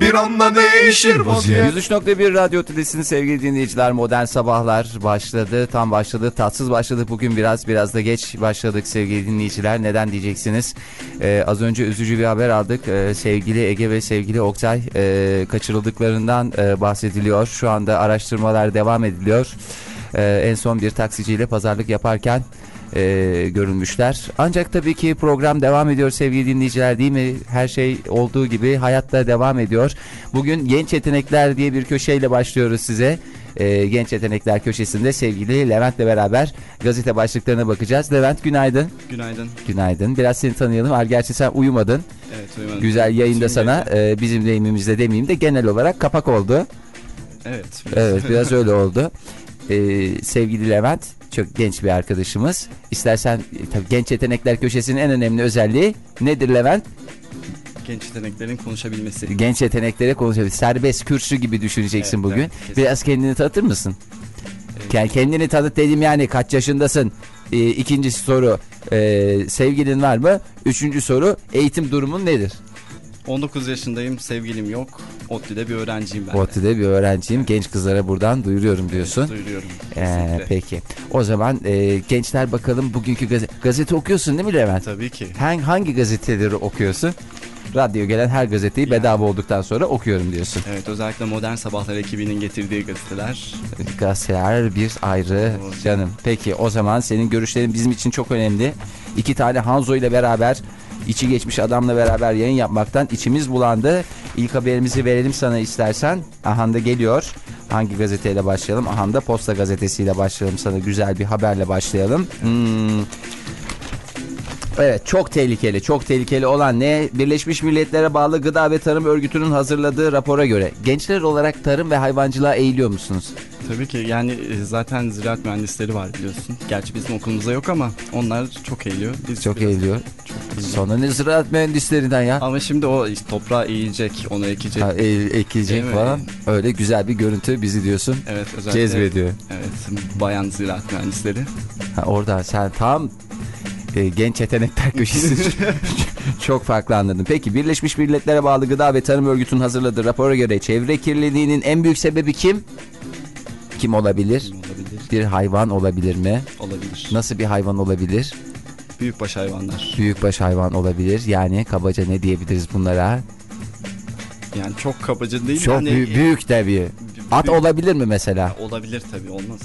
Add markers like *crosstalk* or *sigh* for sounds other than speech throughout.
bir anda değişir vaziyet 103.1 Radyo Tülesi'nin sevgili dinleyiciler modern sabahlar başladı. Tam başladı. Tatsız başladı. Bugün biraz biraz da geç başladık sevgili dinleyiciler. Neden diyeceksiniz? Ee, az önce üzücü bir haber aldık. Ee, sevgili Ege ve sevgili Oktay e, kaçırıldıklarından e, bahsediliyor. Şu anda araştırmalar devam ediliyor. Ee, en son bir taksiciyle pazarlık yaparken e, görülmüşler. Ancak tabii ki program devam ediyor sevgili dinleyiciler değil mi? Her şey olduğu gibi hayatta devam ediyor. Bugün genç yetenekler diye bir köşeyle başlıyoruz size. E, genç yetenekler köşesinde sevgili Levent'le beraber gazete başlıklarına bakacağız. Levent günaydın. Günaydın. Günaydın. Biraz seni tanıyalım. Var gerçi sen uyumadın. Evet uyumadım. Güzel yayında Şimdi- sana e, bizim deyimimizde demeyeyim de genel olarak kapak oldu. Evet. Evet biraz *laughs* öyle oldu. Ee, sevgili Levent çok genç bir arkadaşımız. İstersen e, tabii genç yetenekler köşesinin en önemli özelliği nedir Levent? Genç yeteneklerin konuşabilmesi. Genç yeteneklere konuşabilir. Serbest kürsü gibi düşüneceksin Evet, bugün. evet, kesinlikle. Biraz kendini tanıtır mısın? Ke- Kendini tanıt dedim yani kaç yaşındasın? Ee, ikincisi soru e, sevgilin var mı? Üçüncü soru eğitim durumun nedir? 19 yaşındayım, sevgilim yok. ODTÜ'de bir öğrenciyim ben. de. ODTÜ'de bir öğrenciyim. Genç kızlara buradan duyuruyorum diyorsun. Duyuruyorum. Ee, kesinlikle. peki. O zaman e, gençler bakalım bugünkü gazete, gazete okuyorsun değil mi Levent? Tabii ki. Hangi, hangi gazeteleri okuyorsun? Radyo gelen her gazeteyi bedava olduktan sonra okuyorum diyorsun. Evet özellikle Modern Sabahlar ekibinin getirdiği gazeteler. Gazeteler bir ayrı canım. Peki o zaman senin görüşlerin bizim için çok önemli. İki tane Hanzo ile beraber içi geçmiş adamla beraber yayın yapmaktan içimiz bulandı. İlk haberimizi verelim sana istersen. Ahanda geliyor. Hangi gazeteyle başlayalım? Ahanda Posta gazetesiyle başlayalım sana. Güzel bir haberle başlayalım. Hmm. Evet çok tehlikeli çok tehlikeli olan ne Birleşmiş Milletler'e bağlı Gıda ve Tarım Örgütü'nün hazırladığı rapora göre gençler olarak tarım ve hayvancılığa eğiliyor musunuz? Tabii ki yani e, zaten ziraat mühendisleri var biliyorsun. Gerçi bizim okulumuzda yok ama onlar çok eğiliyor. Biz Çok eğiliyor. Çok. Sonra ne ziraat mühendislerinden ya? Ama şimdi o işte toprağa eğilecek, onu ekecek. Ha, e- mi? falan. Öyle güzel bir görüntü bizi diyorsun. Evet özellikle. Cezbediyor. Evet bayan ziraat mühendisleri. Ha, oradan sen tam e, genç yetenekler *laughs* köşesi. Çok farklı anladım. Peki Birleşmiş Milletler'e bağlı Gıda ve Tarım Örgütü'nün hazırladığı rapora göre çevre kirliliğinin en büyük sebebi kim? Kim olabilir? Olabilir. Bir hayvan olabilir mi? Olabilir. Nasıl bir hayvan olabilir? Büyükbaş hayvanlar. Büyükbaş hayvan olabilir. Yani kabaca ne diyebiliriz bunlara? Yani çok kabaca değil. Çok hani, büyük, büyük tabii. At büyük- olabilir mi mesela? Olabilir tabii olmaz.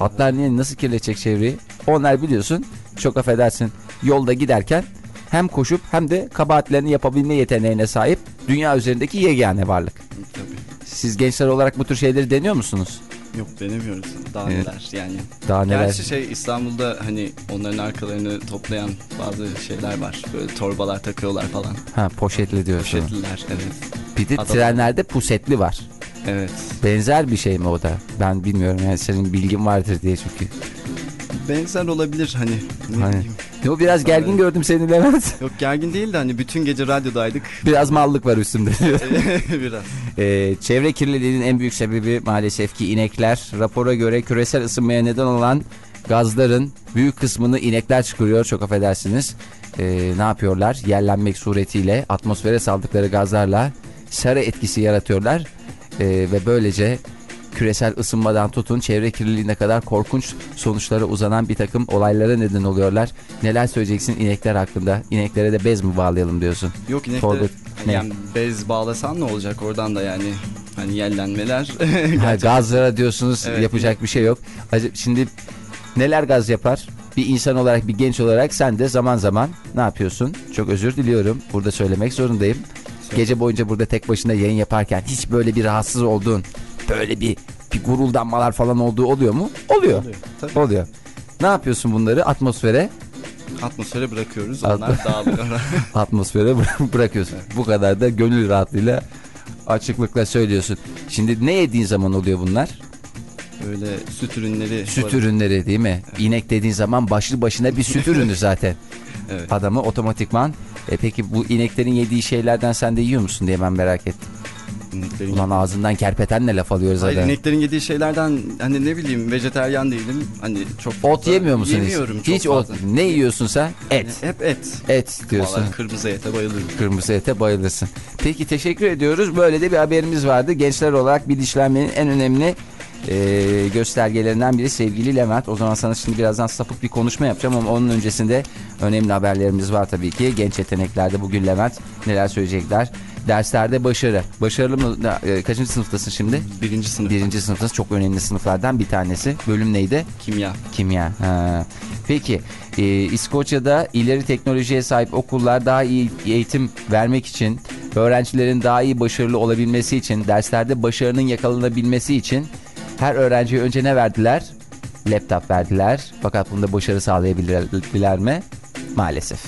Atlar niye nasıl kirletecek çevreyi? Onlar biliyorsun çok affedersin yolda giderken hem koşup hem de kabahatlerini yapabilme yeteneğine sahip dünya üzerindeki yegane varlık. Tabii. Siz gençler olarak bu tür şeyleri deniyor musunuz? Yok denemiyoruz. Daha Evet. neler yani. Daha neler? Gerçi şey İstanbul'da hani onların arkalarını toplayan bazı şeyler var. Böyle torbalar takıyorlar falan. Ha poşetli diyorsun. Poşetliler evet. Bir de Adam- trenlerde pusetli var. Evet. Benzer bir şey mi o da? Ben bilmiyorum yani senin bilgin vardır diye çünkü. Benzer olabilir hani. Ne Hani. Yo biraz gergin Evet. gördüm seni Levent. Yok gergin değil de hani bütün gece radyodaydık. Biraz mallık var üstümde. *laughs* Biraz. Ee, çevre kirliliğinin en büyük sebebi maalesef ki inekler. Rapora göre küresel ısınmaya neden olan gazların büyük kısmını inekler çıkarıyor. Çok affedersiniz. Ee, ne yapıyorlar? Yerlenmek suretiyle atmosfere saldıkları gazlarla sarı etkisi yaratıyorlar. Ee, ve böylece küresel ısınmadan tutun çevre kirliliğine kadar korkunç sonuçlara uzanan bir takım olaylara neden oluyorlar. Neler söyleyeceksin inekler hakkında? İneklere de bez mi bağlayalım diyorsun? Yok inekler Forvet. hani Ne? yani bez bağlasan ne olacak oradan da yani hani yellenmeler. *laughs* Ha, gazlara diyorsunuz Evet. yapacak bir şey yok. Şimdi neler gaz yapar? Bir insan olarak bir genç olarak sen de zaman zaman ne yapıyorsun? Çok özür diliyorum. Burada söylemek zorundayım. Gece boyunca burada tek başına yayın yaparken hiç böyle bir rahatsız olduğun, böyle bir bir guruldanmalar falan olduğu oluyor mu? Oluyor. Oluyor, tabii. Oluyor. Ne yapıyorsun bunları atmosfere? Atmosfere bırakıyoruz. At- Onlar dağılıyor. *laughs* Atmosfere bıra- bırakıyorsun. Bu kadar da gönül rahatlığıyla açıklıkla söylüyorsun. Şimdi ne yediğin zaman oluyor bunlar? Böyle süt ürünleri. Süt var. ürünleri değil mi? İnek dediğin zaman başlı başına bir süt ürünü zaten. *laughs* Evet. Adamı otomatikman. E peki bu ineklerin yediği şeylerden sen de yiyor musun diye ben merak ettim. İneklerin, Ulan ağzından kerpetenle laf alıyoruz Hayır, adam. ineklerin yediği şeylerden hani ne bileyim vejeteryan değilim. Hani çok fazla Ot yemiyor musun Yemiyorum hiç? Hiç ot. Ne yiyorsun sen? Et. Hep et. Et diyorsun. Vallahi kırmızı ete bayılıyorum. Kırmızı ete bayılırsın. Peki teşekkür ediyoruz. Böyle de bir haberimiz vardı. Gençler olarak bilinçlenmenin en önemli e, göstergelerinden biri sevgili Levent. O zaman sana şimdi birazdan sapık bir konuşma yapacağım ama onun öncesinde önemli haberlerimiz var tabii ki. Genç yeteneklerde bugün Levent neler söyleyecekler? Derslerde başarı. Başarılı mı? E, Kaçıncı sınıftasın şimdi? Birinci sınıf. Birinci sınıftasın. Çok önemli sınıflardan bir tanesi. Bölüm neydi? Kimya. Kimya. Ha. Peki e, İskoçya'da ileri teknolojiye sahip okullar daha iyi eğitim vermek için, öğrencilerin daha iyi başarılı olabilmesi için, derslerde başarının yakalanabilmesi için her öğrenciye önce ne verdiler? Laptop verdiler. Fakat bunda başarı sağlayabilirler mi? Maalesef.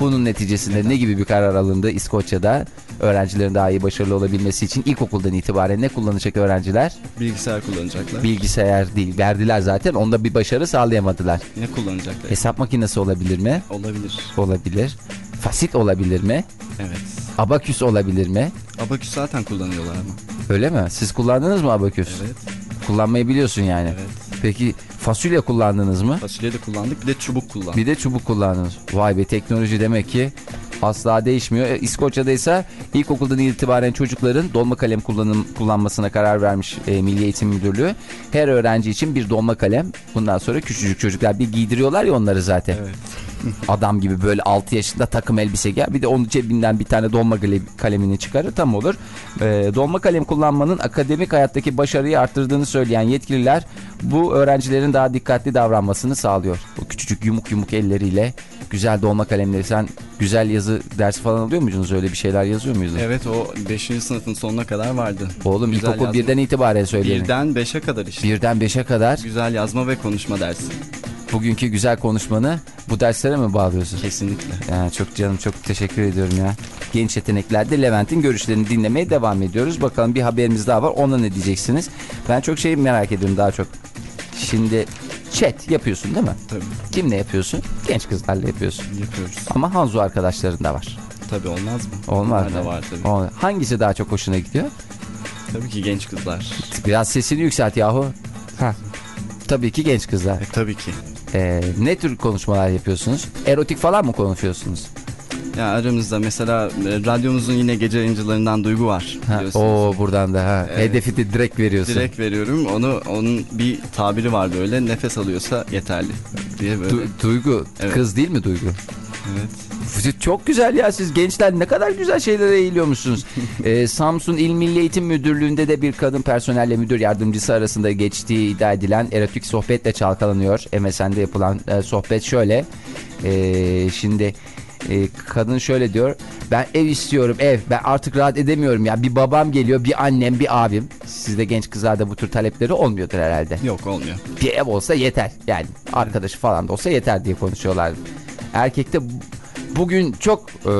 Bunun neticesinde ne gibi bir karar alındı İskoçya'da? Öğrencilerin daha iyi başarılı olabilmesi için ilkokuldan itibaren ne kullanacak öğrenciler? Bilgisayar kullanacaklar. Bilgisayar değil. Verdiler zaten. Onda bir başarı sağlayamadılar. ne kullanacaklar? Hesap makinesi olabilir mi? Olabilir. Olabilir. Fasit olabilir mi? Evet. Abaküs olabilir mi? Abaküs zaten kullanıyorlar ama. Öyle mi? Siz kullandınız mı abaküs? Evet. Kullanmayı biliyorsun yani. Evet. Peki fasulye kullandınız mı? Fasulye de kullandık. Bir de çubuk kullandık. Bir de çubuk kullandınız. Vay be teknoloji demek ki asla değişmiyor. E, İskoçya'da ise ilkokuldan itibaren çocukların dolma kalem kullanım, kullanmasına karar vermiş e, Milli Eğitim Müdürlüğü. Her öğrenci için bir dolma kalem. Bundan sonra küçücük çocuklar bir giydiriyorlar ya onları zaten. Evet. *laughs* Adam gibi böyle 6 yaşında takım elbise giyer. Bir de onun cebinden bir tane dolma kale- kalemini çıkarır tam olur. Ee, dolma kalem kullanmanın akademik hayattaki başarıyı arttırdığını söyleyen yetkililer bu öğrencilerin daha dikkatli davranmasını sağlıyor. Bu küçücük yumuk yumuk elleriyle güzel dolma kalemleri sen güzel yazı dersi falan alıyor muydunuz? Öyle bir şeyler yazıyor muydunuz? Evet o 5. sınıfın sonuna kadar vardı. Oğlum Güzel ilkokul yazma. birden itibaren söyleyelim. Birden 5'e kadar işte. Birden 5'e kadar Güzel yazma ve konuşma dersi. bugünkü güzel konuşmanı bu derslere mi bağlıyorsun? Kesinlikle. Ya çok canım çok teşekkür ediyorum ya. Genç yeteneklerde Levent'in görüşlerini dinlemeye devam ediyoruz. Bakalım bir haberimiz daha var. Ona ne diyeceksiniz? Ben çok şey merak ediyorum daha çok. Şimdi chat yapıyorsun değil mi? Tabii Kimle yapıyorsun? Genç kızlarla yapıyorsun. yapıyoruz. Ama Hanzo arkadaşların da var. Tabii olmaz mı? Olmaz Onlar da mı? var tabii. Hangisi daha çok hoşuna gidiyor? Tabii ki genç kızlar. Biraz sesini yükselt yahu. Ha. Tabii ki genç kızlar. E, tabii ki. Ee, ne tür konuşmalar yapıyorsunuz? Erotik falan mı konuşuyorsunuz? Ya aramızda mesela e, radyomuzun yine gece yayıncılarından Duygu var o buradan da ha. Evet. Hedefi de direkt veriyorsun. Direkt veriyorum. Onu onun bir tabiri var böyle. Nefes alıyorsa yeterli diye böyle. Du- Duygu. Evet. Kız değil mi Duygu? evet. Çok güzel ya siz gençler ne kadar güzel şeylere eğiliyormuşsunuz. *laughs* Ee, Samsun İl Milli Eğitim Müdürlüğü'nde de bir kadın personelle müdür yardımcısı arasında geçtiği iddia edilen erotik sohbetle çalkalanıyor. MSN'de yapılan e, sohbet şöyle. Ee, şimdi e, kadın şöyle diyor. Ben ev istiyorum ev. Ben artık rahat edemiyorum ya. Bir babam geliyor, bir annem, bir abim. Sizde genç kızlarda bu tür talepleri olmuyordur herhalde Yok olmuyor. bir ev olsa yeter. Yani arkadaşı falan da olsa yeter diye konuşuyorlar. Erkekte bu- bugün çok e,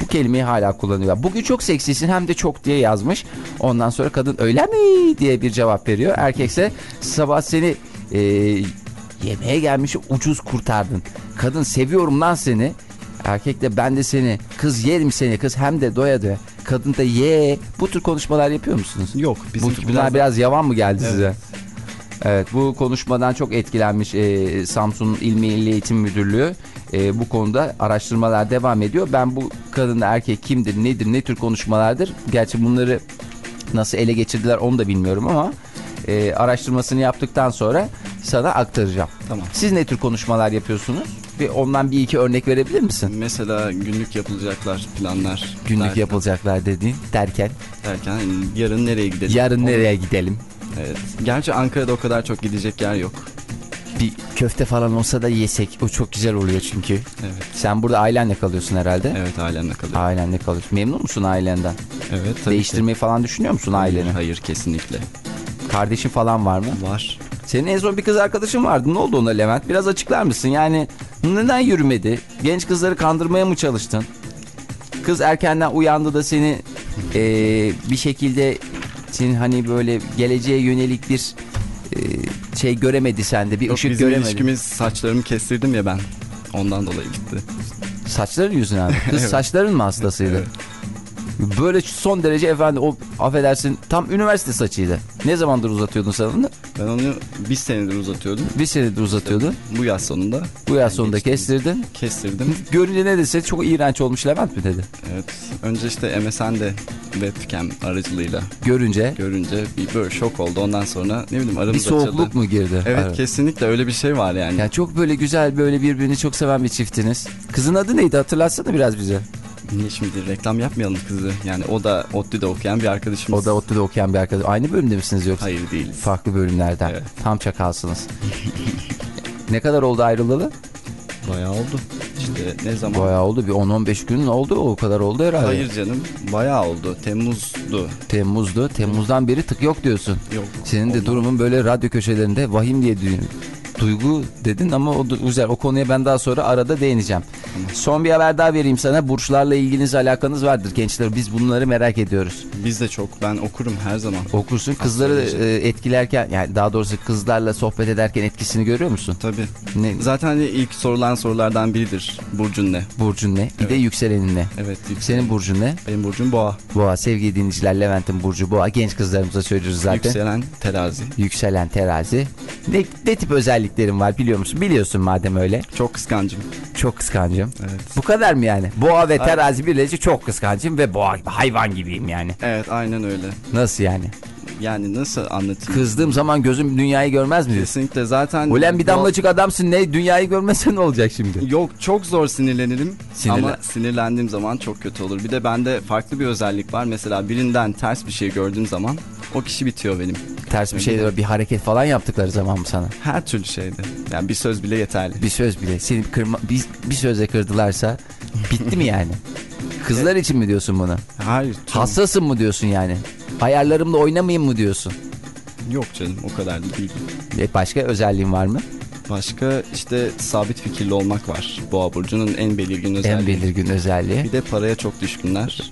bu kelimeyi hala kullanıyor. Bugün çok seksisin hem de çok diye yazmış. Ondan sonra kadın öyle mi diye bir cevap veriyor. Erkekse sabah seni e, yemeğe gelmiş ucuz kurtardın. Kadın seviyorum lan seni. Erkek de ben de seni. Kız yerim seni kız hem de doya doya. Kadın da ye. Bu tür konuşmalar yapıyor musunuz? Yok. Bu, bunlar biraz, biraz, yavan mı geldi Evet. size? Evet bu konuşmadan çok etkilenmiş e, Samsun İl Milli Eğitim Müdürlüğü. E, bu konuda araştırmalar devam ediyor. Ben bu kadın erkek kimdir, nedir, ne tür konuşmalardır? Gerçi bunları nasıl ele geçirdiler onu da bilmiyorum ama e, araştırmasını yaptıktan sonra sana aktaracağım. Tamam. Siz ne tür konuşmalar yapıyorsunuz? Bir ondan bir iki örnek verebilir misin? Mesela günlük yapılacaklar planlar. Günlük derken- yapılacaklar dediğin derken Derken yarın nereye gidelim? yarın Onu- nereye gidelim? Evet. Gerçi Ankara'da o kadar çok gidecek yer yok. Bir köfte falan olsa da yesek o çok güzel oluyor çünkü. Evet. Sen burada ailenle kalıyorsun herhalde. Evet ailemle kalıyorum. Ailenle kalıyorsun. Memnun musun ailenden? Evet tabii Değiştirmeyi falan düşünüyor musun ki. aileni? Hayır kesinlikle. Kardeşin falan var mı? Var. Senin en son bir kız arkadaşın vardı. Ne oldu ona Levent? Biraz açıklar mısın? Yani Neden yürümedi? Genç kızları kandırmaya mı çalıştın? Kız erkenden uyandı da seni eee, bir şekilde senin hani böyle geleceğe yönelik bir eee, şey göremedi sende. Bir Yok, ışık bizim göremedi. ilişkimiz saçlarımı kestirdim ya ben. Ondan dolayı bitti. Saçların yüzünden. Kız *laughs* saçların mı hastasıydı? Evet. Böyle son derece efendi o affedersin tam üniversite saçıydı. Ne zamandır uzatıyordun sen onu? Ben onu bir senedir uzatıyordum. Bir senedir uzatıyordun. Bu yaz sonunda Bu yaz sonunda geçtim. kestirdin. kestirdim. Görünce ne dese çok iğrenç olmuş Levent mi dedi. Evet. Önce işte MSN'de webcam aracılığıyla Görünce görünce bir böyle şok oldu. Ondan sonra ne bileyim aramız bir soğukluk açıldı. mu girdi? Evet Ara- kesinlikle öyle bir şey var yani. Yani çok böyle güzel böyle birbirini çok seven bir çiftiniz. Kızın adı neydi hatırlatsana biraz bize. Niye şimdi reklam yapmayalım kızı? Yani o da ODTÜ'de okuyan bir arkadaşımız. O da ODTÜ'de okuyan bir arkadaş. Aynı bölümde misiniz yoksa? Hayır değiliz. Farklı bölümlerden. Evet. Tam çakalsınız. ne kadar oldu ayrılalı? Bayağı oldu. İşte ne zaman? Bayağı oldu. Bir 10-15 gün oldu. O kadar oldu herhalde. Hayır canım bayağı oldu. Temmuz'du. Temmuz'du. Temmuz'dan beri tık yok diyorsun. Yok. Senin de olmaz. durumun böyle radyo köşelerinde vahim diye duygu dedin ama o güzel. O konuya ben daha sonra arada değineceğim. Son bir haber daha vereyim sana. Burçlarla ilginiz alakanız vardır gençler. Biz bunları merak ediyoruz. Biz de çok. Ben okurum her zaman. Okursun. Kızları Astroloji. e, etkilerken yani daha doğrusu kızlarla sohbet ederken etkisini görüyor musun? Tabii. Ne, Zaten ilk sorulan sorulardan biridir. Burcun ne? burcun ne? Bir de Evet. yükselenin ne? Evet. Senin burcun ne? Benim burcum boğa. Boğa. Sevgili dinleyiciler Levent'in burcu boğa. Genç kızlarımıza söylüyoruz zaten. Yükselen terazi. Yükselen terazi. Ne, ne tip özelliklerin var biliyor musun? Biliyorsun madem öyle. Çok kıskancım. Çok kıskancım. Evet. Bu kadar mı yani? Boğa ve terazi birleşince çok kıskancım ve boğa hayvan gibiyim yani. Evet aynen öyle. Nasıl yani? Yani nasıl anlatayım? Kızdığım zaman gözüm dünyayı görmez mi? Kesinlikle zaten. Ulan bir damlacık adamsın ne dünyayı görmesen ne olacak şimdi? Yok çok zor sinirlenirim Sinirlen- ama sinirlendiğim zaman çok kötü olur. Bir de bende farklı bir özellik var. Mesela birinden ters bir şey gördüğüm zaman o kişi bitiyor benim. Ters bir şey bir hareket falan yaptıkları zaman mı sana? Her türlü şeyde. Yani bir söz bile yeterli. Bir söz bile seni kırma bir, bir sözle kırdılarsa bitti mi yani? *laughs* Kızlar için mi diyorsun bunu? Hayır. canım. Hassasım mı diyorsun yani? Ayarlarımla oynamayayım mı diyorsun? Yok canım o kadar da değil. E, Başka özelliğin var mı? Başka işte sabit fikirli olmak var. Boğa burcunun en belirgin özelliği. En belirgin özelliği. Bir de paraya çok düşkünler.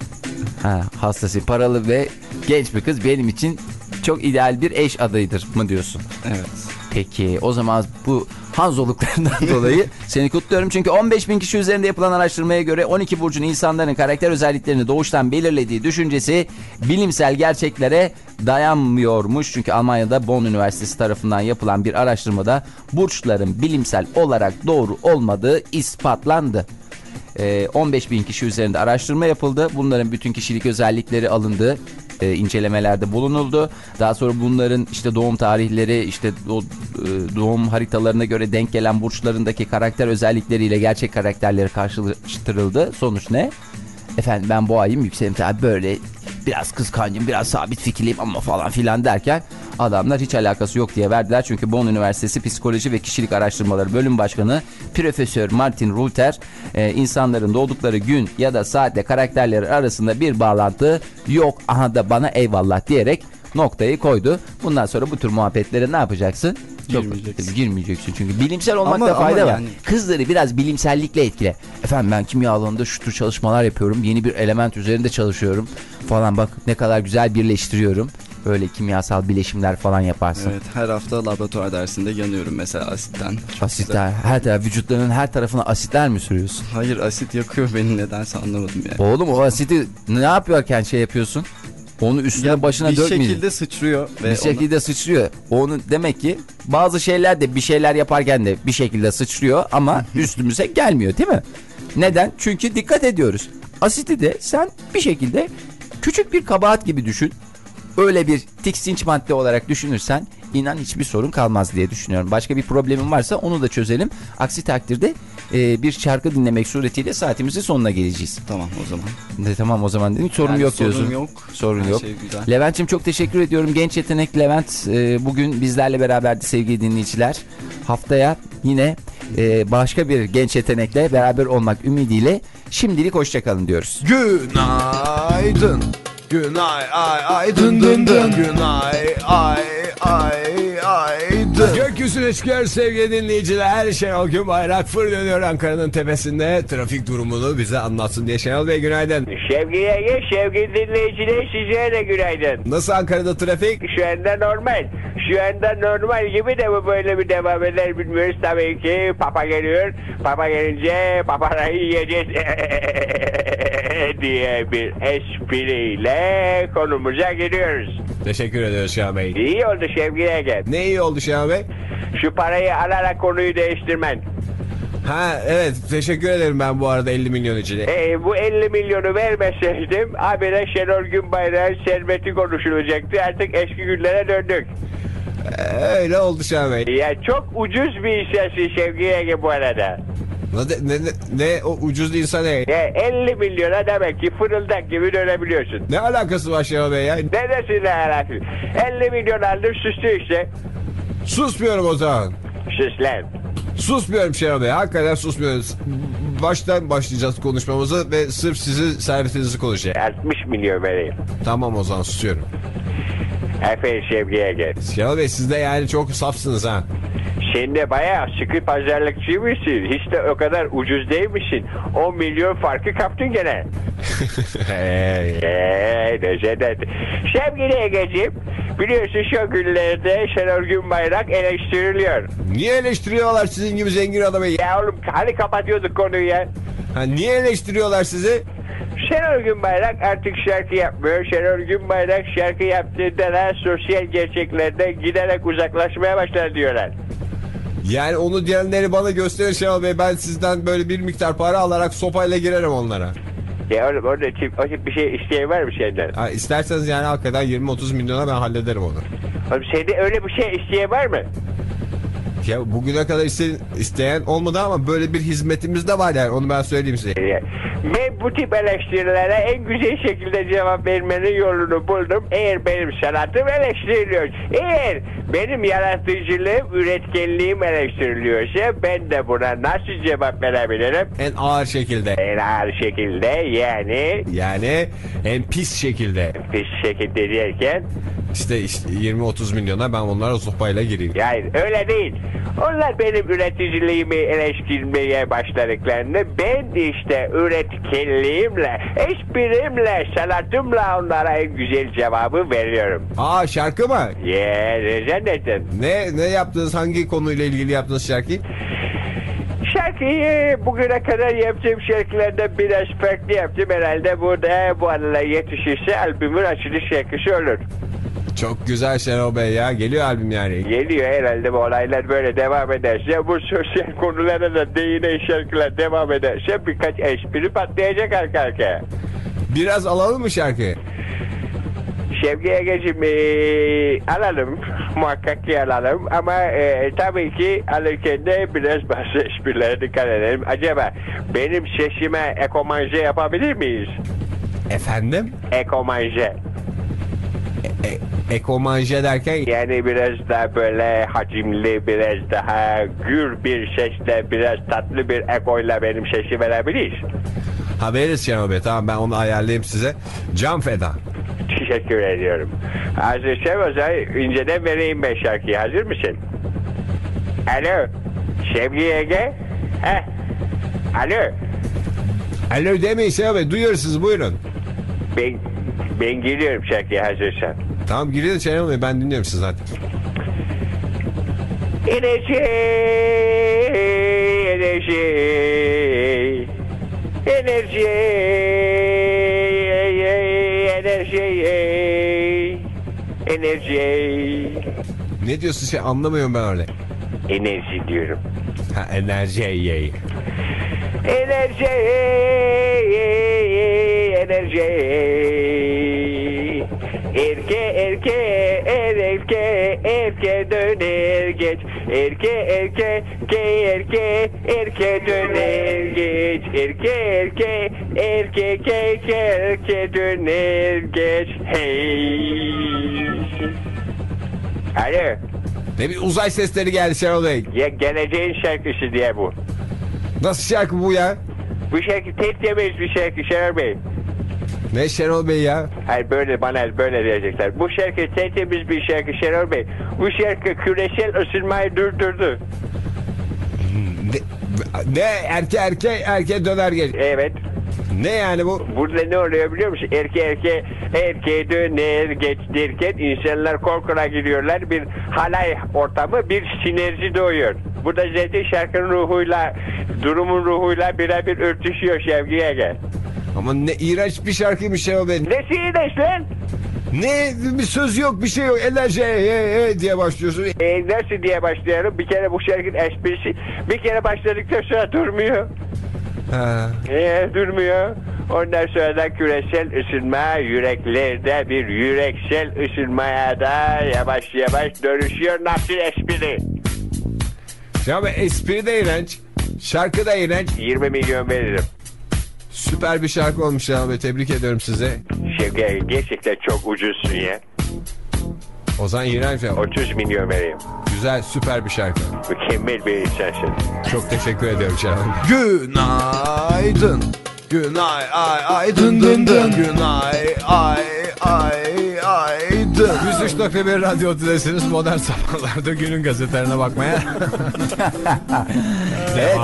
Ha, hastası paralı ve genç bir kız benim için çok ideal bir eş adayıdır mı diyorsun? Evet. Peki o zaman bu hanzoluklarından *laughs* dolayı seni kutluyorum. Çünkü 15 bin kişi üzerinde yapılan araştırmaya göre 12 burcun insanların karakter özelliklerini doğuştan belirlediği düşüncesi bilimsel gerçeklere dayanmıyormuş. Çünkü Almanya'da Bonn Üniversitesi tarafından yapılan bir araştırmada burçların bilimsel olarak doğru olmadığı ispatlandı. Ee, 15 bin kişi üzerinde araştırma yapıldı. Bunların bütün kişilik özellikleri alındı. E, incelemelerde bulunuldu. Daha sonra bunların işte doğum tarihleri, işte o, e, doğum haritalarına göre denk gelen burçlarındaki karakter özellikleriyle gerçek karakterleri karşılaştırıldı. Sonuç ne? Efendim ben boğayım yükselim tabi böyle biraz kıskancım biraz sabit fikirliyim ama falan filan derken adamlar hiç alakası yok diye verdiler. Çünkü Bonn Üniversitesi Psikoloji ve Kişilik Araştırmaları Bölüm Başkanı Profesör Martin Ruther e, insanların doğdukları gün ya da saatle karakterleri arasında bir bağlantı yok aha da bana eyvallah diyerek noktayı koydu. Bundan sonra bu tür muhabbetlere ne yapacaksın? Çok- Girmeyeceksin. girmeyeceksin çünkü bilimsel olmakta Ama- ama fayda var. yani- Kızları biraz bilimsellikle etkile. Efendim ben kimya alanında şu tür çalışmalar yapıyorum. Yeni bir element üzerinde çalışıyorum falan bak ne kadar güzel birleştiriyorum. Böyle kimyasal bileşimler falan yaparsın. Evet her hafta laboratuvar dersinde yanıyorum mesela asitten. Çok Asitler her taraf vücutlarının her tarafına asitler mi sürüyorsun? güzel. Hayır asit yakıyor beni nedense anlamadım yani. Oğlum o asiti ne yapıyorken şey yapıyorsun? Onu üstüne başına bir dökmeyeceksin. şekilde sıçrıyor ve bir ona- şekilde sıçrıyor. Onu demek ki bazı şeyler de bir şeyler yaparken de bir şekilde sıçrıyor ama *laughs* üstümüze gelmiyor değil mi? Neden? Çünkü dikkat ediyoruz. Asiti de sen bir şekilde küçük bir kabahat gibi düşün. Öyle bir tiksinç madde olarak düşünürsen inan hiçbir sorun kalmaz diye düşünüyorum. Başka bir problemin varsa onu da çözelim. Aksi takdirde e, bir şarkı dinlemek suretiyle saatimizin sonuna geleceğiz. Tamam o zaman. De, tamam o zaman dedim sorun Yani yok sorun diyorsun. yok. Sorun Her yok. şey. Levent'ciğim çok teşekkür ediyorum. Genç yetenek Levent e, bugün bizlerle beraberdi sevgili dinleyiciler. Haftaya yine e, başka bir genç yetenekle beraber olmak ümidiyle şimdilik hoşçakalın diyoruz. Günaydın. Günay ay ay dın dın dın. Günay ay ay ay dın. Gökyüzü üstüne çıkıyor sevgili dinleyiciler. Şenol Günbayrak fır dönüyor Ankara'nın tepesinde. Trafik durumunu bize anlatsın diye Şenol Bey günaydın. Ege, sevgili dinleyiciler size de günaydın. Nasıl Ankara'da trafik? Şu anda normal. Şu anda normal gibi de bu böyle bir devam eder bilmiyoruz tabii ki. Papa geliyor. Papa gelince paparayı yiyeceğiz *laughs* diye bir espriyle konumuza gidiyoruz. Teşekkür ediyoruz Şenol Bey. İyi oldu sevgili Ege. Ne iyi oldu Şenol Bey? Şu parayı alarak konuyu değiştirmen. Ha evet teşekkür ederim ben bu arada 50 milyon için. Ee, bu 50 milyonu vermeseydim abire Şenol Günbayrak'ın serveti konuşulacaktı. Artık eski günlere döndük. Ee, öyle oldu Şenol Bey. Ya çok ucuz bir işesi sevgili Ege bu arada. Ne, ne, ne, ne o ucuz insan ne? Ya 50 milyona demek ki fırıldak gibi dönebiliyorsun. Ne alakası var Şenol Bey ya? Neresine alakası? 50 milyon aldım sustu işte. Susmuyorum o zaman. Sus lan. Susmuyorum Şenol Bey. Hakikaten susmuyoruz. Baştan başlayacağız konuşmamızı ve sırf sizi servetinizi konuşacağız. 60 milyon vereyim. Tamam o zaman susuyorum. Aferin sevgili Ege. Şenol Bey siz de yani çok safsınız ha. Sen de bayağı sıkı pazarlıkçı mısın? Hiç de o kadar ucuz değil misin? 10 milyon farkı kaptın gene. Eee ne cennet. Sevgili Ege'ciğim biliyorsun şu günlerde Şenol Günbayrak eleştiriliyor. Niye eleştiriyorlar sizin gibi zengin adamı? Ya, oğlum hani kapatıyorduk konuyu ya. ha, niye eleştiriyorlar sizi? Şenol Günbayrak artık şarkı yapmıyor. Şenol Günbayrak şarkı yaptığında da sosyal gerçeklerden giderek uzaklaşmaya başlar diyorlar. Yani onu diyenleri bana gösterin Şenol Bey. Ben sizden böyle bir miktar para alarak sopayla girerim onlara. Ya oğlum orada tip, o tip bir şey isteyen var mı senden? Ha, isterseniz yani hakikaten 20-30 milyona ben hallederim onu. Oğlum sende öyle bir şey isteyen var mı? Ya bugüne kadar iste, isteyen olmadı ama böyle bir hizmetimiz de var yani onu ben söyleyeyim size. Ben bu tip eleştirilere en güzel şekilde cevap vermenin yolunu buldum. Eğer benim sanatım eleştiriliyor, eğer benim yaratıcılığım, üretkenliğim eleştiriliyorsa ben de buna nasıl cevap verebilirim? En ağır şekilde. En ağır şekilde yani Yani en pis şekilde. pis şekilde derken İşte, işte 20-30 milyona ben onlara sopayla gireyim. yani öyle değil. Onlar benim üreticiliğimi eleştirmeye başladıklarında ben işte üretkenliğimle, esprimle, sanatımla onlara en güzel cevabı veriyorum. Aa şarkı mı? Ya ne? Ne ne yaptınız? Hangi konuyla ilgili yaptınız şarkıyı? Şarkıyı bugüne kadar yaptığım şarkılardan biraz farklı yaptım. Herhalde burada bu aralar yetişirse albümün açılış şarkısı olur. Çok güzel Şenol Bey ya. Geliyor albüm yani. Geliyor herhalde bu olaylar böyle devam ederse bu sosyal konulara da değinen şarkılar devam ederse birkaç espri patlayacak arka arkaya. Biraz alalım mı şarkıyı? Şevki Ege'cim eee, alalım muhakkak ki alalım ama eee, tabii ki alırken de biraz bazı esprilere dikkat edelim. Acaba benim sesime ekomanje yapabilir miyiz? Efendim? Ekomanje. E, ekomanje derken Yani biraz daha böyle hacimli, biraz daha gür bir sesle, biraz tatlı bir ekoyla benim sesi verebiliriz. ha veririz Bey. Tamam ben onu ayarlayayım size. Can feda. Teşekkür ediyorum. O zaman inceden vereyim ben şarkıyı. Hazır mısın? Alo. Sevgi Ege. Heh. Alo. Alo demeyin Şenol Bey. Duyuyoruz sizi buyurun. Ben, ben giriyorum şarkıya hazırsan. Tamam girin Şenol Bey. Ben dinliyorum sizi zaten. Enerji, enerji, enerji, enerji, Ne diyorsun şey anlamıyorum ben öyle. enerji diyorum. Ha enerji. Enerji, enerji. Erke erke er erke erke döner geç. Erke erke ke erke erke döner geç. Erke erke erke ke ke erke döner geç. Hey. Alo. Ne bir uzay sesleri geldi Şenol Bey. Ya geleceğin şarkısı diye bu. Nasıl şarkı bu ya? Bu şarkı tek temiz bir şarkı Şener Bey. Ne Şenol Bey ya? Hayır böyle bana böyle diyecekler. Bu şarkı tertemiz bir şarkı Şenol Bey. Bu şarkı küresel ısınmayı durdurdu. Ne, ne erke erke erke döner gel. Evet. Ne yani bu? Burada ne oluyor biliyor musun? Erke erke erkeğe döner geç derken insanlar kol kola gidiyorlar. Bir halay ortamı bir sinerji doğuyor. Bu da zaten şarkının ruhuyla durumun ruhuyla birebir örtüşüyor Şevki Ege. Ama ne iğrenç bir şarkıymış Şenol Bey. Nesi iyileş lan? Ne bir söz yok bir şey yok. Enerji he, he diye başlıyorsun. E, nasıl diye başlıyorum. Bir kere bu şarkının esprisi bir kere başladıktan sonra durmuyor. Ha. Ee, durmuyor. Ondan sonra da küresel ısınma yüreklerde bir yüreksel ısınmaya da yavaş yavaş dönüşüyor. Nasıl espri? Ya be espri de iğrenç. Şarkı da iğrenç. 20 milyon veririm. Süper bir şarkı olmuş ya be. Tebrik ediyorum size. Şevki gerçekten çok ucuzsun ya. O zaman iğrenç ya. 30 milyon vereyim. Güzel süper bir şarkı. Mükemmel bir insansın. Çok teşekkür ediyorum Bey. Günaydın. Günay ay ay dın dın dın. Günay ay ay ay dın. 103.1 Radyo Tülesi'niz modern sabahlarda günün gazetelerine bakmaya. *laughs* Evet.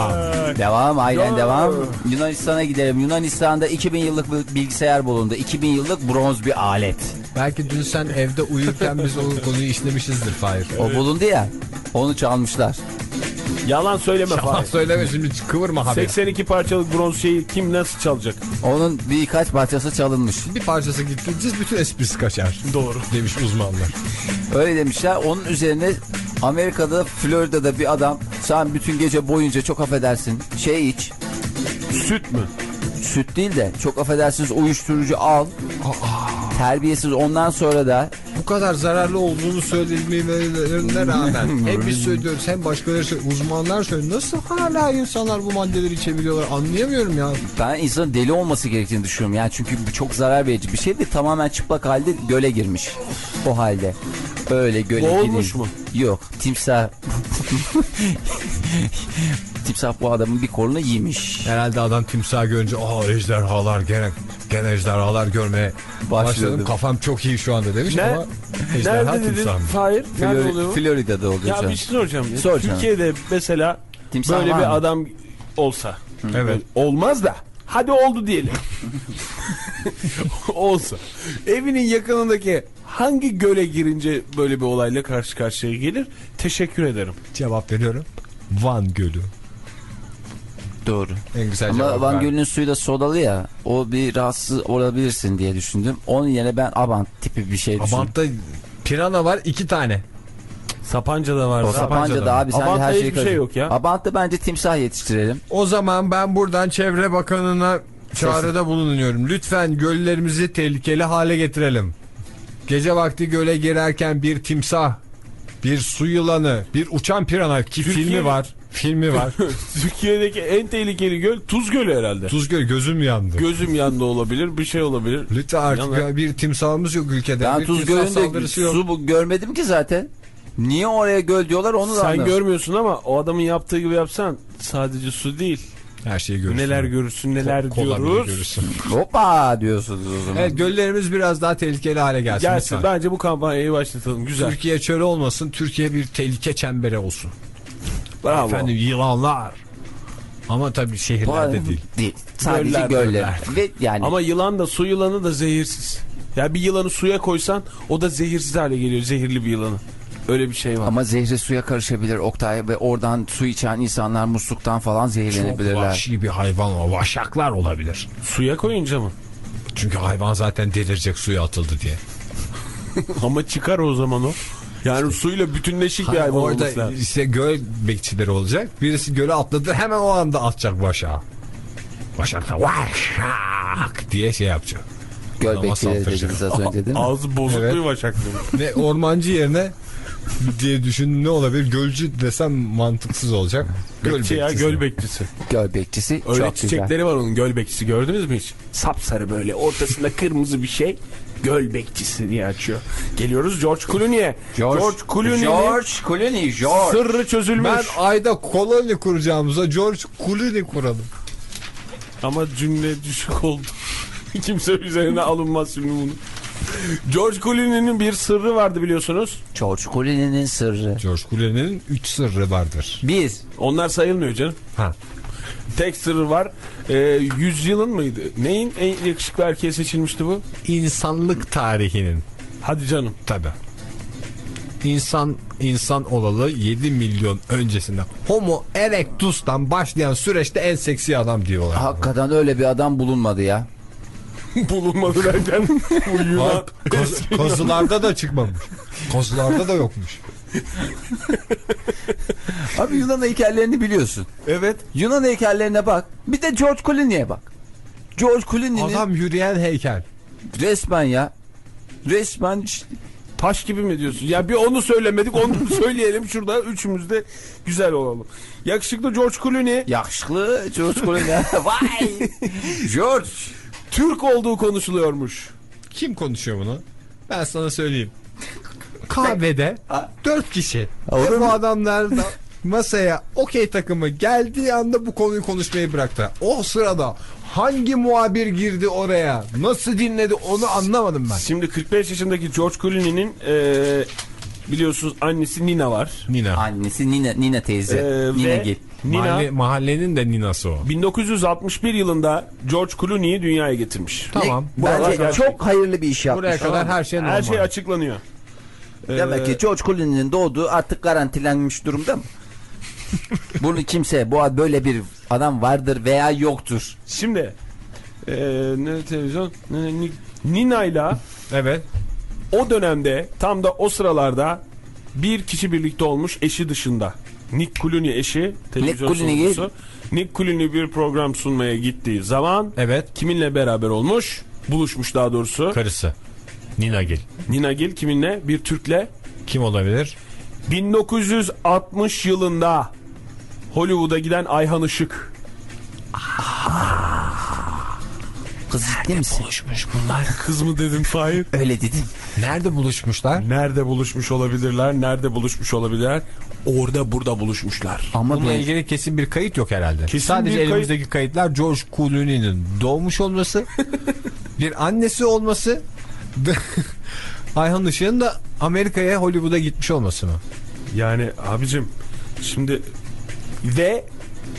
Devam aynen devam. Yunanistan'a gidelim. Yunanistan'da 2000 yıllık bir bilgisayar bulundu. 2000 yıllık bronz bir alet. Belki dün sen evde uyurken biz o konuyu işlemişizdir Fahir. O bulundu ya. Onu çalmışlar. Yalan söyleme Yalan Fahir. söyleme şimdi kıvırma haberi. 82 parçalık bronz şeyi kim nasıl çalacak? Onun birkaç parçası çalınmış. Bir parçası gittiğiniz bütün esprisi kaçar. Doğru. Demiş uzmanlar. Öyle demişler. Onun üzerine Amerika'da Florida'da bir adam sen bütün gece boyunca çok affedersin şey iç. Süt mü? Süt değil de çok affedersiniz uyuşturucu al. Terbiyesiz ondan sonra da Bu kadar zararlı olduğunu söylemelerine rağmen *laughs* hem biz söylüyoruz hem başkaları söylüyor. Uzmanlar söylüyor. Nasıl hala insanlar bu maddeleri içebiliyorlar anlayamıyorum ya. ben insanın deli olması gerektiğini düşünüyorum. Yani çünkü bu çok zarar verici bir şey ve tamamen çıplak halde göle girmiş. O halde. Öyle göle Boğulmuş mu? Yok. Timsah. *laughs* timsah bu adamın bir kolunu yemiş. Herhalde adam timsah görünce aa ejderhalar gene gene ejderhalar görmeye başladım. Başladım. Kafam çok iyi şu anda demiş Ne? ama ejderha Nerede dedin? Fahir. Nerede Flori- oluyor? bu? Florida'da oluyor. Ya canım. bir şey soracağım. ya. Sor canım. Türkiye'de mesela Timsah böyle var bir mı? adam olsa. Evet. Olmaz da. Hadi oldu diyelim. *laughs* olsa. Evinin yakınındaki hangi göle girince böyle bir olayla karşı karşıya gelir? Teşekkür ederim. Cevap veriyorum. Van Gölü. Doğru. En güzel Ama cevap Van. Gölü'nün suyu da sodalı ya. O bir rahatsız olabilirsin diye düşündüm. Onun yerine ben Abant tipi bir şey düşündüm. Abant'ta pirana var iki tane. Sapanca'da var. O zaten. Sapanca'da abi sen de Abant'ta her şeyi hiçbir şey yok ya. Abant'ta bence timsah yetiştirelim. O zaman ben buradan Çevre Bakanı'na çağrıda bulunuyorum. Lütfen göllerimizi tehlikeli hale getirelim. Gece vakti göle girerken bir timsah, bir su yılanı, bir uçan pirana ki Türkiye- filmi var. Filmi var. *laughs* Türkiye'deki en tehlikeli göl Tuz Gölü herhalde. Tuz göl gözüm yandı. Gözüm yandı olabilir, bir şey olabilir. Lütfen artık ya, bir timsahımız yok ülkede. Ben bir Tuz Gölü'nde su bu- görmedim ki zaten. Niye oraya göl diyorlar onu da Sen anlamadım. görmüyorsun ama o adamın yaptığı gibi yapsan sadece su değil. Her şeyi görürsün. Neler görürsün, neler bile diyoruz. görürsün. *laughs* Hoppa diyorsunuz o zaman. Evet göllerimiz biraz daha tehlikeli hale gelsin. Gelsin lütfen. bence bu kampanyayı başlatalım. Güzel. Türkiye çölü olmasın. Türkiye bir tehlike çemberi olsun. Bravo. Efendim yılanlar. Ama tabii şehirlerde değil. değil. Sadece Göller, göller. Ve yani Ama yılan da su yılanı da zehirsiz. Ya bir yılanı suya koysan o da zehirsiz hale geliyor. Zehirli bir yılanı. Öyle bir şey var. ama zehri suya karışabilir Oktay ve oradan su içen insanlar musluktan falan Çok zehirlenebilirler. vahşi bir hayvan o. Vaşaklar olabilir. Suya koyunca mı? Çünkü hayvan zaten delirecek suya atıldı diye. *laughs* Ama çıkar o zaman o. Yani suyla bütünleşik bir hayvan Orada olması lazım. işte göl bekçileri olacak. Birisi göle atladı hemen o anda atacak vaşağı. Vaşak da vaşak diye şey yapacak. Göl bekçileri dediniz az önce değil mi? *laughs* Ağzı bozuk Evet. bir başak. *laughs* Ve ormancı yerine diye düşün ne olabilir? Gölcü desem mantıksız olacak. Göl Bekçi ya bekçisi. göl bekçisi. Göl bekçisi Öyle çok güzel. çiçekleri var onun göl bekçisi gördünüz mü hiç? Sapsarı böyle ortasında kırmızı bir şey. Göl bekçisi diye açıyor. Geliyoruz George Clooney'e. George, Clooney'nin George Clooney, George. sırrı çözülmüş. Ben ayda koloni kuracağımıza George Clooney kuralım. Ama cümle düşük oldu. *laughs* Kimse üzerine alınmaz şimdi bunu. George Clooney'nin bir sırrı vardı biliyorsunuz. George Clooney'nin sırrı. George Clooney'nin 3 sırrı vardır. Bir. Onlar sayılmıyor canım. Ha. Tek sırrı var. Ee, yüzyılın mıydı? Neyin en yakışıklı erkeğe seçilmişti bu? İnsanlık tarihinin Hadi canım. tabi. İnsan insan olalı 7 milyon öncesinde Homo erectus'tan başlayan süreçte en seksi adam diyorlar. Hakikaten öyle bir adam bulunmadı ya. *laughs* Bulunmadı derken. Bak, kaz- kazılarda da çıkmamış. Kazılarda da yokmuş. *laughs* Abi Yunan heykellerini biliyorsun. Evet. Yunan heykellerine bak. Bir de George Clooney'e bak. George Clooney'nin Adam yürüyen heykel. resmen ya. Resmen Taş gibi mi diyorsun? Ya bir onu söylemedik onu *laughs* söyleyelim şurada üçümüz de güzel olalım. Yakışıklı George Clooney yakışıklı George Clooney. *laughs* Vay. George. Türk olduğu konuşuluyormuş. Kim konuşuyor bunu? Ben sana söyleyeyim. Kahvede *laughs* dört kişi. Olur Ve bu adamlar da *laughs* masaya okey takımı geldiği anda bu konuyu konuşmayı bıraktı. O sırada hangi muhabir girdi oraya? Nasıl dinledi onu anlamadım ben. Şimdi 45 yaşındaki George Clooney'nin eee biliyorsunuz annesi Nina var. Nina. Annesi Nina, Nina teyze. Ee, Nina Gil. Nina Mahalle- mahallenin de Ninası o. 1961 yılında George Clooney'i dünyaya getirmiş. Tamam. Bence çok hayırlı bir iş yapmış. Buraya kadar her şey normal. Her şey açıklanıyor. Demek Ee, ki George Clooney'nin doğduğu artık garantilenmiş durumda mı? *laughs* Bunu kimse bu böyle bir adam vardır veya yoktur. Şimdi eee ne televizyon ne, Ni- Nina'yla Evet. o dönemde tam da o sıralarda bir kişi birlikte olmuş eşi dışında. Nick Clooney eşi televizyon Nick Clooney sunucusu. Nick Clooney bir program sunmaya gittiği zaman Evet. kiminle beraber olmuş? Buluşmuş daha doğrusu. Karısı. Nina Gil. Nina Gil kiminle? Bir Türk'le. Kim olabilir? 1960 yılında Hollywood'a giden Ayhan Işık. Kız ciddi misin? *laughs* Kız mı dedim Fahir? Öyle dedim. Nerede buluşmuşlar? Nerede buluşmuş olabilirler? Nerede buluşmuş olabilirler? Orada burada buluşmuşlar. Ama Bununla ilgili kesin bir kayıt yok herhalde. Kesin Sadece bir kayıt- elimizdeki kayıtlar George Clooney'nin doğmuş olması, *laughs* bir annesi olması, *laughs* Ayhan Işık'ın da Amerika'ya Hollywood'a gitmiş olması mı? Yani abicim şimdi ve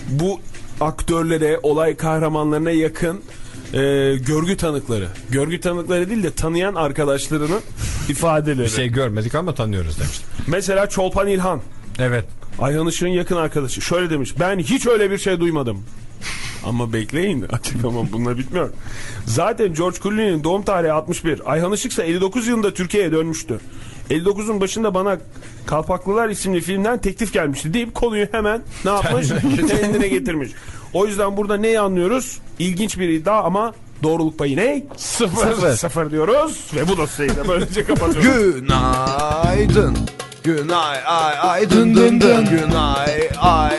bu aktörlere, olay kahramanlarına yakın e, görgü tanıkları. Görgü tanıkları değil de tanıyan arkadaşlarının *laughs* ifadeleri. Bir şey görmedik ama tanıyoruz demiştim. Mesela Çolpan İlhan. Evet. Ayhan Işık'ın yakın arkadaşı. Şöyle demiş. Ben hiç öyle bir şey duymadım. Ama bekleyin açıklamam bununla bitmiyor. Zaten George Clooney'nin doğum tarihi 61. Ayhan Işık ise 59 yılında Türkiye'ye dönmüştü. 59'un başında bana Kalpaklılar isimli filmden teklif gelmişti deyip konuyu hemen ne yapmış? *laughs* Kendine getirmiş. O yüzden burada neyi anlıyoruz? İlginç bir iddia ama doğruluk payı ne? Sıfır. Sıfır, diyoruz ve bu dosyayı da böylece kapatıyoruz. Günaydın. Günay ay ay dın dın dın. Günay ay